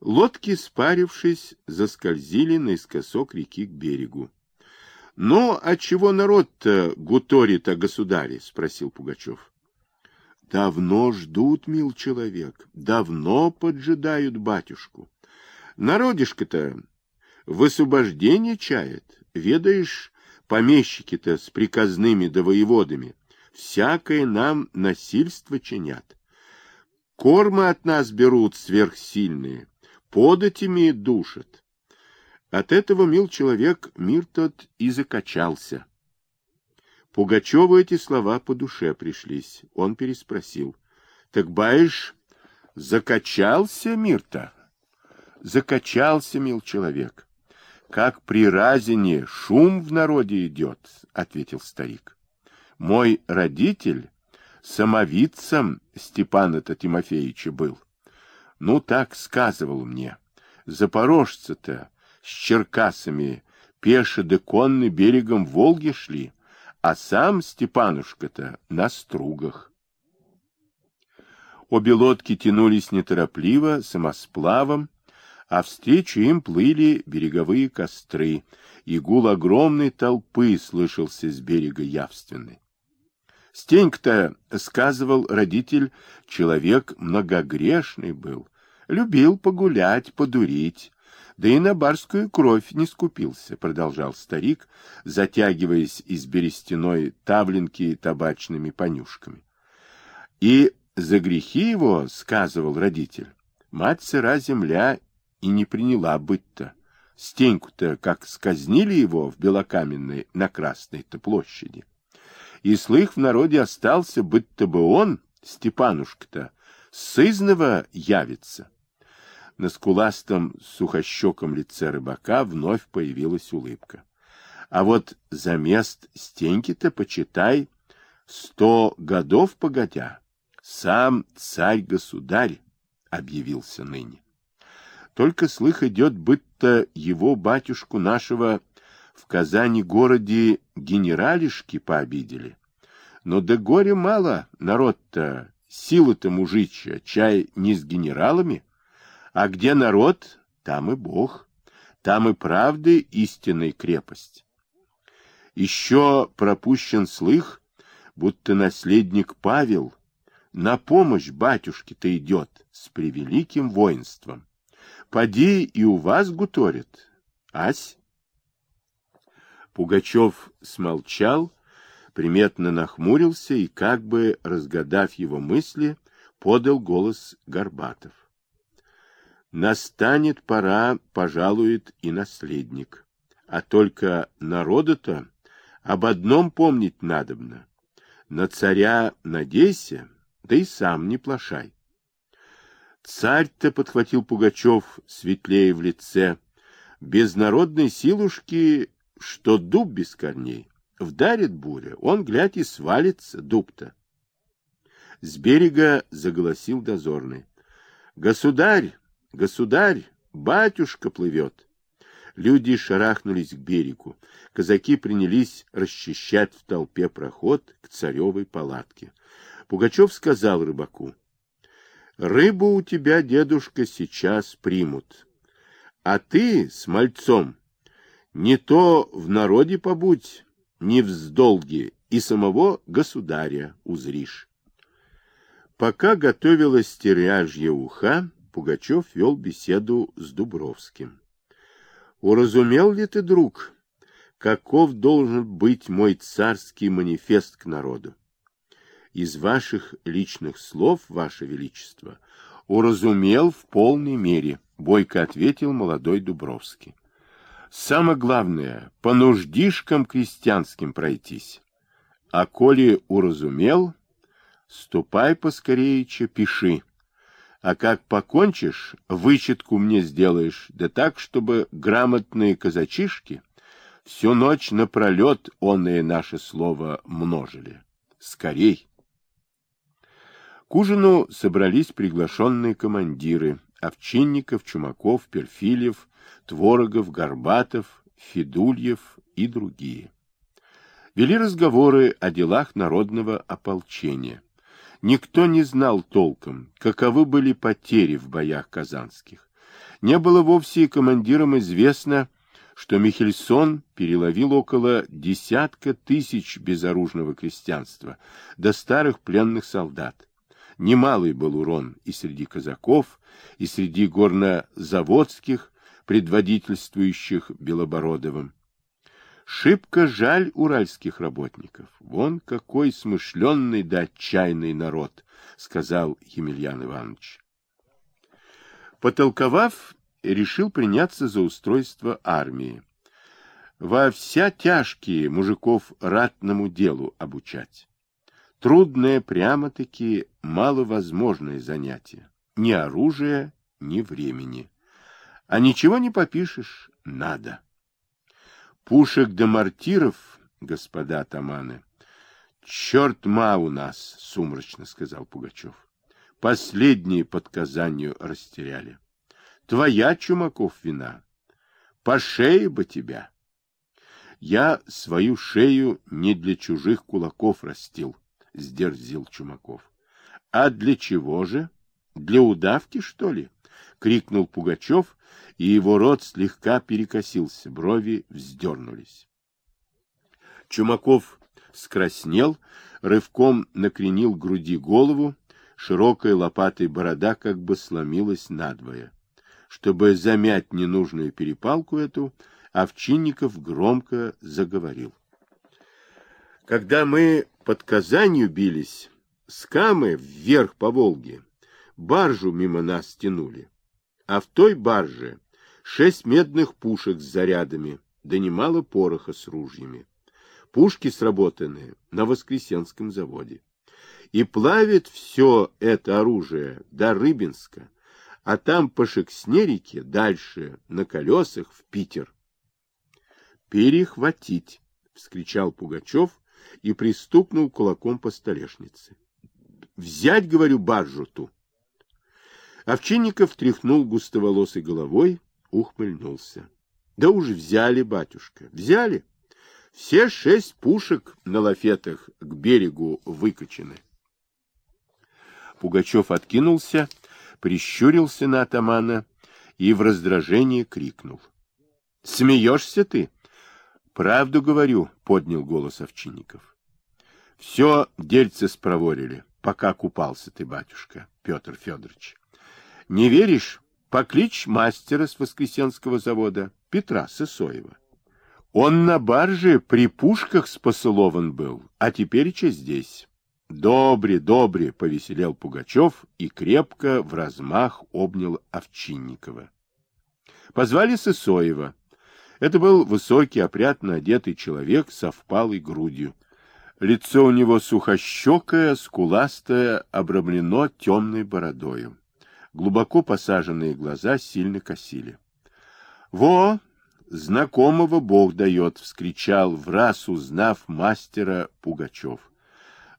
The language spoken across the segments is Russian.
Лодки, спарившись, заскользили наискосок реки к берегу. — Ну, а чего народ-то гуторит о государе? — спросил Пугачев. — Давно ждут, мил человек, давно поджидают батюшку. Народишко-то высвобождение чает. Ведаешь, помещики-то с приказными да воеводами всякое нам насильство чинят. Корма от нас берут сверхсильные, податями душат. От этого, мил человек, мир тот и закачался. Пугачеву эти слова по душе пришлись. Он переспросил. — Так, баишь, закачался мир-то? — Закачался, мил человек. — Как при разине шум в народе идет, — ответил старик. — Мой родитель самовидцем Степана-то Тимофеевича был. Ну, так сказывал мне. Запорожцы-то с черкасами пеше да конны берегом Волги шли, а сам Степанушка-то на стругах. Обе лодки тянулись неторопливо, самосплавом, а встречу им плыли береговые костры, и гул огромной толпы слышался с берега явственный. Стенька-то, сказывал родитель, человек многогрешный был, любил погулять, подурить, да и на барскую кровь не скупился, продолжал старик, затягиваясь из берестяной тавленки табачными понюшками. И за грехи его, сказывал родитель, мать сыра земля и не приняла быть-то. Стеньку-то как сказнили его в Белокаменной на Красной-то площади. И слых в народе остался, быть-то бы он, Степанушка-то, сызного явится. На скуластом сухощеком лице рыбака вновь появилась улыбка. А вот за мест Стеньки-то, почитай, сто годов погодя, сам царь-государь объявился ныне. Только слых идет, будто его батюшку нашего в Казани городе генералишки пообидели. Но да горе мало, народ-то, силы-то мужичья, чай не с генералами. А где народ, там и Бог, там и правды истинной крепость. Еще пропущен слых, будто наследник Павел на помощь батюшке-то идет с превеликим воинством. Поди и у вас гуторит. Ась? Пугачев смолчал, приметно нахмурился и, как бы разгадав его мысли, подал голос Горбатов. Настанет пора, пожалует и наследник. А только народу-то об одном помнить надобно. На царя надейся, да и сам не плашай. Царь-то, подхватил Пугачев, светлее в лице, без народной силушки, что дуб без корней. Вдарит буря, он, глядь, и свалится, дуб-то. С берега заголосил дозорный. Государь, государь, батюшка плывет. Люди шарахнулись к берегу. Казаки принялись расчищать в толпе проход к царевой палатке. Пугачев сказал рыбаку. Рыбу у тебя, дедушка, сейчас примут. А ты с мальцом не то в народе побудь, не в долге, и самого государя узришь. Пока готовилась стеряжья уха, Пугачев вел беседу с Дубровским. «Уразумел ли ты, друг, каков должен быть мой царский манифест к народу? из ваших личных слов, ваше величество, уразумел в полной мере, бойко ответил молодой Дубровский. Самое главное, по нуждишкам крестьянским пройтись. А коли уразумел, ступай поскорее, пиши. А как покончишь, вычетку мне сделаешь, да так, чтобы грамотные казачишки всю ночь напролет онное наше слово множили. Скорей! К ужину собрались приглашенные командиры Овчинников, Чумаков, Перфильев, Творогов, Горбатов, Федульев и другие. Вели разговоры о делах народного ополчения. Никто не знал толком, каковы были потери в боях казанских. Не было вовсе и командирам известно, что Михельсон переловил около десятка тысяч безоружного крестьянства, до старых пленных солдат. Немалый был урон и среди казаков, и среди горнозаводских, предводительствующих Белобородовым. Шибко жаль уральских работников. Вон какой смышленный да отчаянный народ, сказал Емельян Иванович. Потолковав, решил приняться за устройство армии. Во вся тяжкие мужиков ратному делу обучать. Трудное прямо-таки маловозможное занятие. Ни оружия, ни времени. А ничего не попишешь, надо. Пушек да мортиров, господа атаманы, черт ма у нас, сумрачно сказал Пугачев. Последние под Казанью растеряли. Твоя, Чумаков, вина. По шее бы тебя. Я свою шею не для чужих кулаков растил, сдерзил Чумаков. А для чего же? Для удавки, что ли? крикнул Пугачев, и его рот слегка перекосился, брови вздернулись. Чумаков скраснел, рывком накренил к груди голову, широкая лопатой борода как бы сломилась надвое. Чтобы замять ненужную перепалку эту, Овчинников громко заговорил. Когда мы под Казанью бились, с Камы вверх по Волге, баржу мимо нас тянули, а в той барже шесть медных пушек с зарядами, да немало пороха с ружьями. Пушки сработаны на Воскресенском заводе. И плавит все это оружие до Рыбинска, а там по Шекснерике дальше на колесах в Питер. «Перехватить!» — вскричал Пугачев и пристукнул кулаком по столешнице. «Взять, говорю, баржу ту!» Овчинников тряхнул густоволосой головой, ухмыльнулся. Да уж взяли, батюшка, взяли. Все шесть пушек на лафетах к берегу выкачены. Пугачев откинулся прищурился на атамана и в раздражении крикнул. — Смеешься ты? — Правду говорю, — поднял голос Овчинников. — Все дельце спроворили, пока купался ты, батюшка, Петр Федорович. Не веришь? Покличь мастера с Воскресенского завода, Петра Сысоева. Он на барже при пушках спосылован был, а теперь че здесь. Добре, добре, повеселел Пугачев и крепко в размах обнял Овчинникова. Позвали Сысоева. Это был высокий, опрятно одетый человек со впалой грудью. Лицо у него сухощекое, скуластое, обрамлено темной бородою. Глубоко посаженные глаза сильно косили. — Во! Знакомого Бог дает! — вскричал, в раз узнав мастера Пугачев. —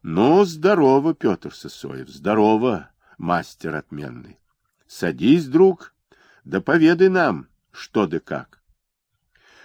ну, здорово, Петр Сысоев, здорово, мастер отменный. Садись, друг, да поведай нам, что да как.